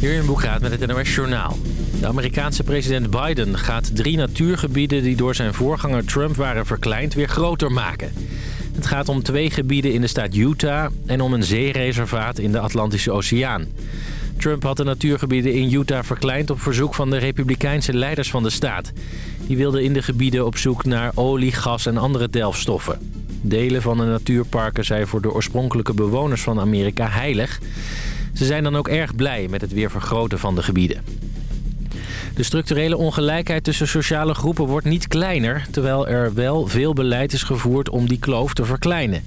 Hier in Boekraad met het NOS Journaal. De Amerikaanse president Biden gaat drie natuurgebieden... die door zijn voorganger Trump waren verkleind weer groter maken. Het gaat om twee gebieden in de staat Utah... en om een zeereservaat in de Atlantische Oceaan. Trump had de natuurgebieden in Utah verkleind... op verzoek van de republikeinse leiders van de staat. Die wilden in de gebieden op zoek naar olie, gas en andere delfstoffen. Delen van de natuurparken zijn voor de oorspronkelijke bewoners van Amerika heilig... Ze zijn dan ook erg blij met het weer vergroten van de gebieden. De structurele ongelijkheid tussen sociale groepen wordt niet kleiner... terwijl er wel veel beleid is gevoerd om die kloof te verkleinen.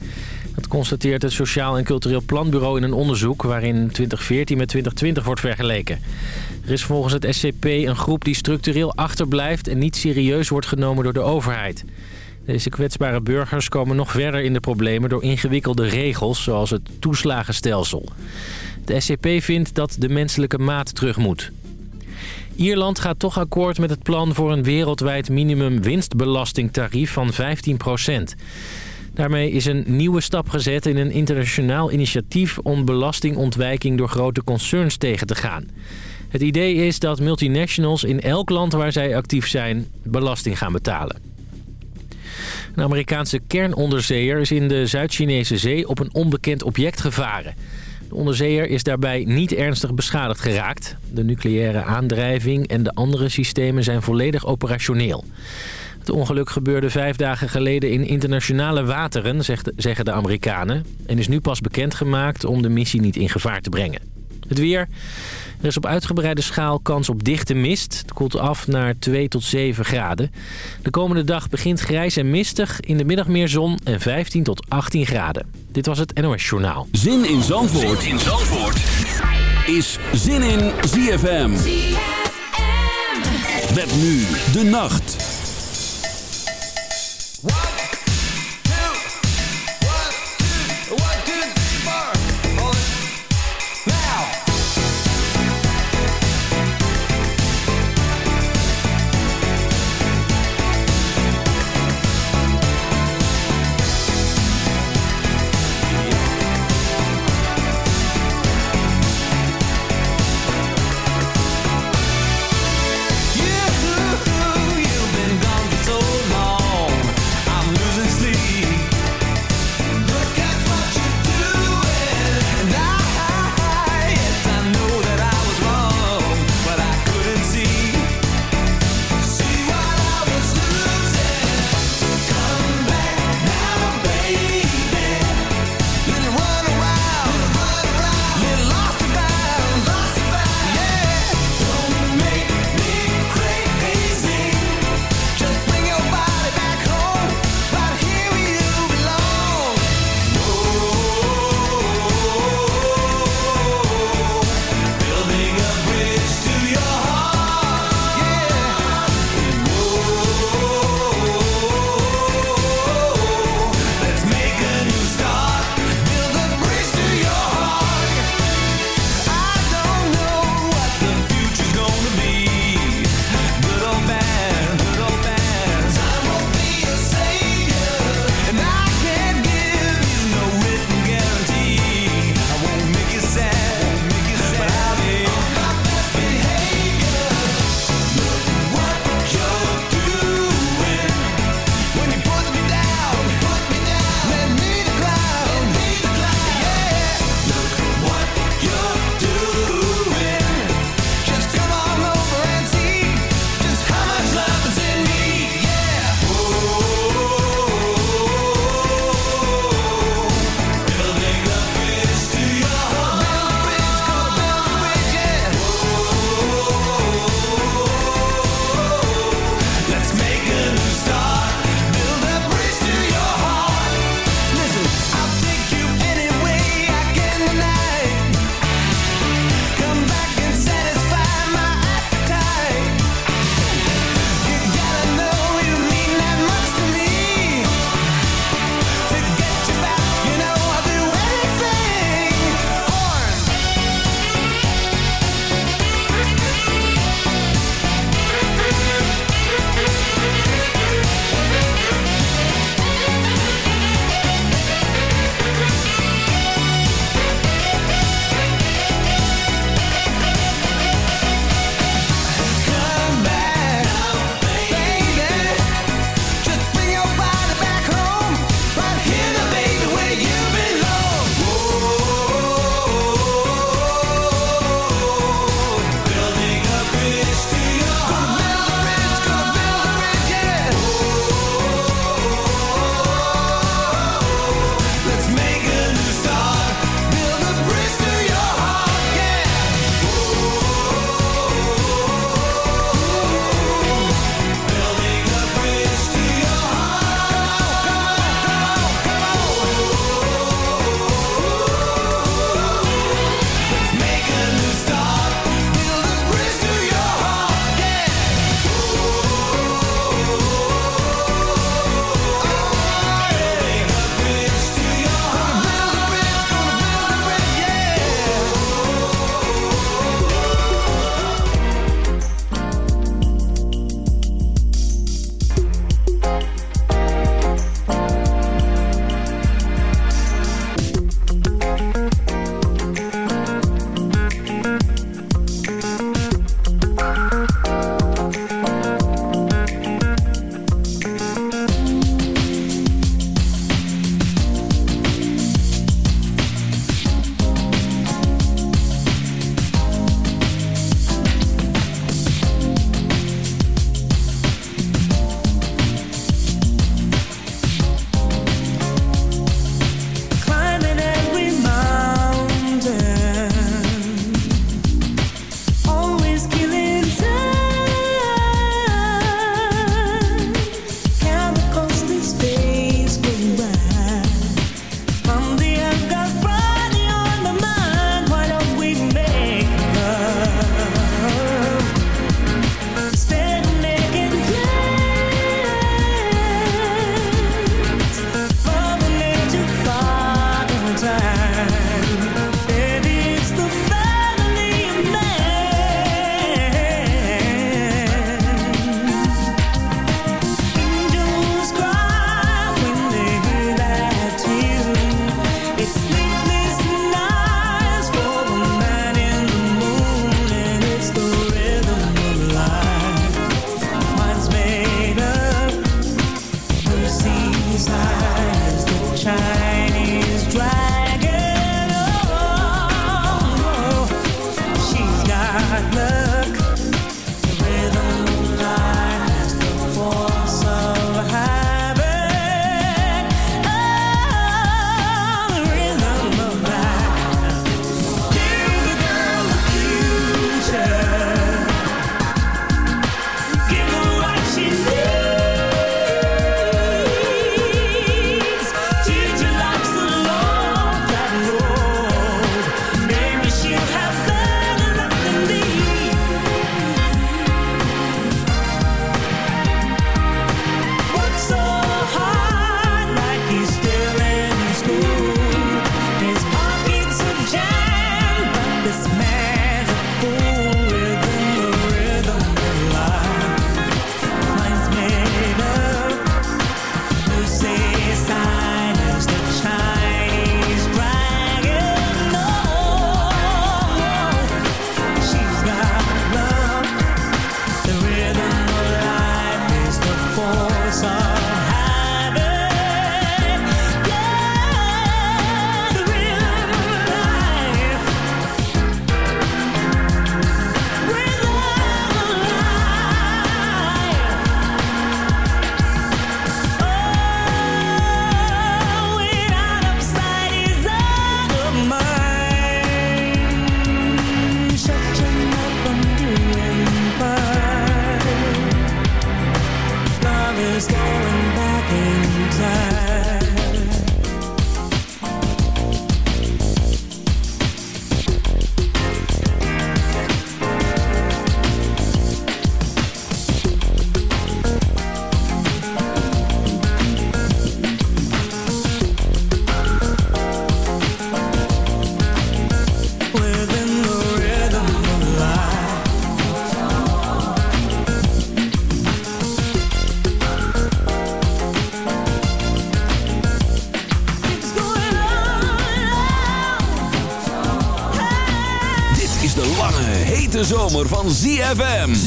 Dat constateert het Sociaal en Cultureel Planbureau in een onderzoek... waarin 2014 met 2020 wordt vergeleken. Er is volgens het SCP een groep die structureel achterblijft... en niet serieus wordt genomen door de overheid. Deze kwetsbare burgers komen nog verder in de problemen... door ingewikkelde regels, zoals het toeslagenstelsel. De SCP vindt dat de menselijke maat terug moet. Ierland gaat toch akkoord met het plan voor een wereldwijd minimum winstbelastingtarief van 15% Daarmee is een nieuwe stap gezet in een internationaal initiatief om belastingontwijking door grote concerns tegen te gaan. Het idee is dat multinationals in elk land waar zij actief zijn belasting gaan betalen. Een Amerikaanse kernonderzeeër is in de Zuid-Chinese zee op een onbekend object gevaren. De onderzeeër is daarbij niet ernstig beschadigd geraakt. De nucleaire aandrijving en de andere systemen zijn volledig operationeel. Het ongeluk gebeurde vijf dagen geleden in internationale wateren, zeggen de Amerikanen. En is nu pas bekendgemaakt om de missie niet in gevaar te brengen. Het weer. Er is op uitgebreide schaal kans op dichte mist. Het koelt af naar 2 tot 7 graden. De komende dag begint grijs en mistig. In de middag meer zon en 15 tot 18 graden. Dit was het NOS Journaal. Zin in Zandvoort, zin in Zandvoort. is Zin in ZFM. ZFM. Met nu de nacht.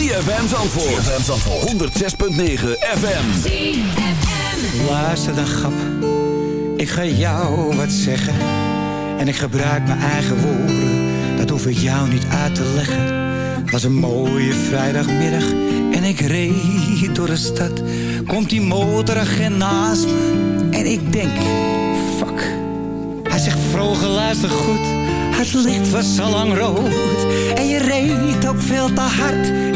ZFM. Zandvoort. ZFM Zandvoort. 106.9 FM. ZFM. Luister dan, grap. Ik ga jou wat zeggen. En ik gebruik mijn eigen woorden. Dat hoef ik jou niet uit te leggen. Het was een mooie vrijdagmiddag. En ik reed door de stad. Komt die motoragent naast me. En ik denk, fuck. Hij zegt, vroeger luister goed het licht was al lang rood en je reed ook veel te hard.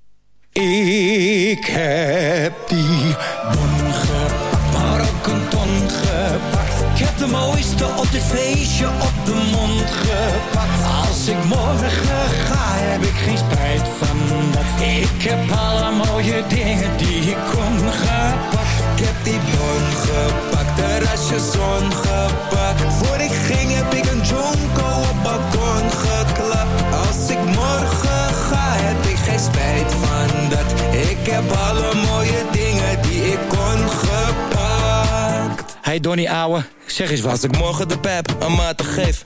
Heb alle mooie dingen die ik kon gepakt. Hey Donnie ouwe, zeg eens wat. Als ik morgen de pep een maat geef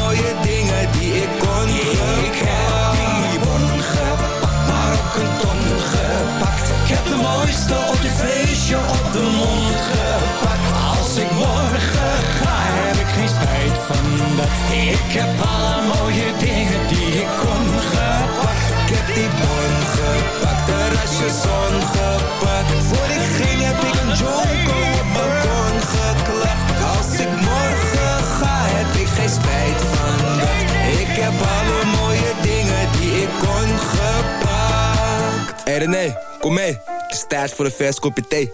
mooiste op dit feestje op de mond gepakt. Als ik morgen ga, heb ik geen spijt van dat. Ik heb alle mooie dingen die ik kon gepakt. Ik heb die bon gepakt, de rasjes ongepakt. Voor ik ging heb ik een jonko op balkon geklapt. Als ik morgen ga, heb ik geen spijt van dat. Ik heb alle mooie dingen die ik kon gepakt. Hey René, kom mee. Het is tijd voor een vers kopje thee.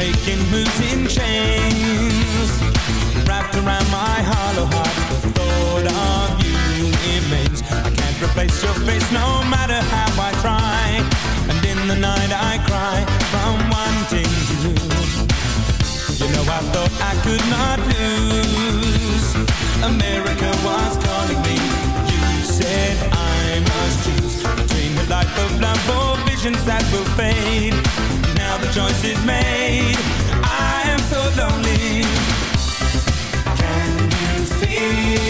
making moves in chains could not lose. America was calling me. You said I must choose between the life of love or visions that will fade. Now the choice is made. I am so lonely. Can you feel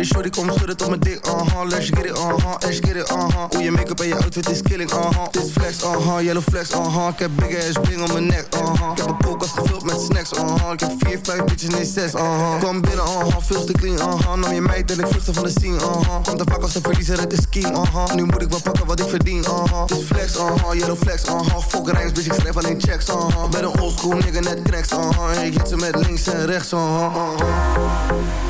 Hey shorty, kom schudden tot mijn dik, uh-huh Let's get it, uh-huh, let's get it, uh-huh Hoe je make-up en je outfit is killing, uh-huh Dit flex, uh-huh, yellow flex, uh-huh Ik heb big ass bling om mijn nek, uh-huh Ik heb een koelkast gevuld met snacks, uh-huh Ik heb vier, vijf bitches, nee zes, uh-huh Kom binnen, uh-huh, veel te clean, uh-huh Nam je meid en ik vluchtte van de scene, uh-huh Komt te vaak als een verliezer, het is king, uh-huh Nu moet ik wel pakken wat ik verdien, uh-huh Dit flex, uh-huh, yellow flex, uh-huh Fuck rijms, bitch, ik schrijf alleen checks, uh-huh Ben een oldschool nigga, net cracks, uh-huh Ik hit ze met links en rechts, uh-huh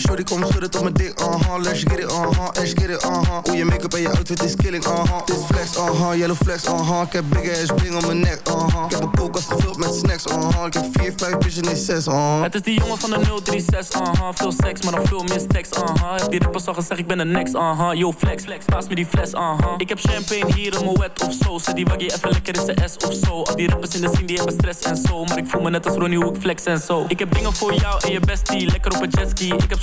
shorty, kom schudden tot mijn dik, uh-huh. Let's get it, uh-huh, let's get it, uh-huh. Hoe je make-up en je outfit is killing, uh-huh. Dit flex, uh-huh, yellow flex, uh-huh. Ik heb big ass bling om mijn nek, uh-huh. Ik heb een koelkast gevuld met snacks, uh-huh. Ik heb 4, 5 bitches, nee 6, uh-huh. Het is die jongen van de 036, uh-huh. Veel seks, maar nog veel meer stacks, uh-huh. Heb die rappers al gezegd, ik ben de next, uh-huh. Yo, flex, flex, paas me die fles, uh-huh. Ik heb champagne hier in mijn wet of zo. Zet die waggie even lekker in zijn S of zo. Al die rappers in de scene, die hebben stress en zo. Maar ik voel me net als Ronnie, hoe ik flex en zo. Ik heb dingen voor jou en je bestie. Lekker op een jetski. Ik heb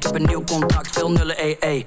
Ik heb een nieuw contract, veel nullen, ee, ee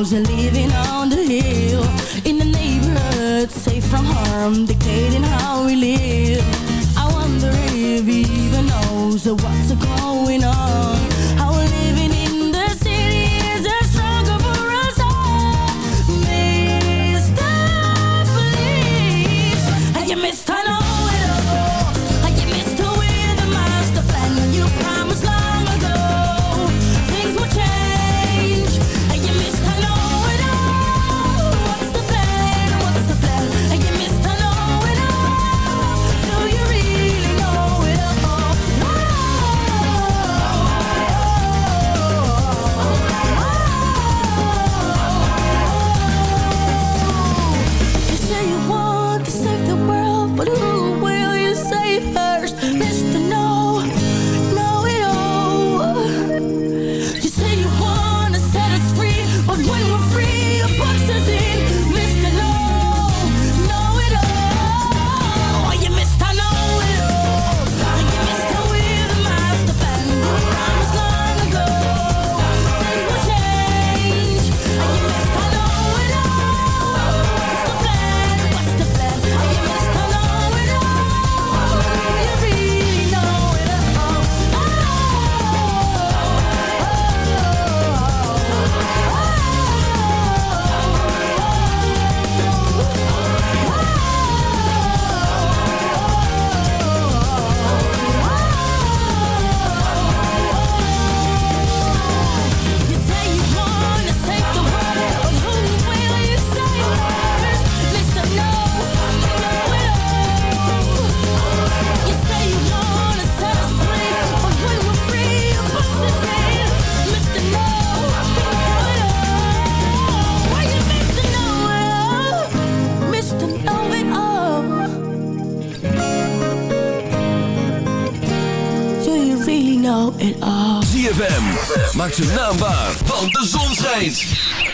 knows you're living on the hill. In the neighborhood, safe from harm Dictating how we live.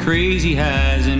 crazy highs and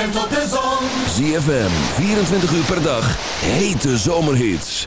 En tot de zon. ZFM, 24 uur per dag, hete zomerhits.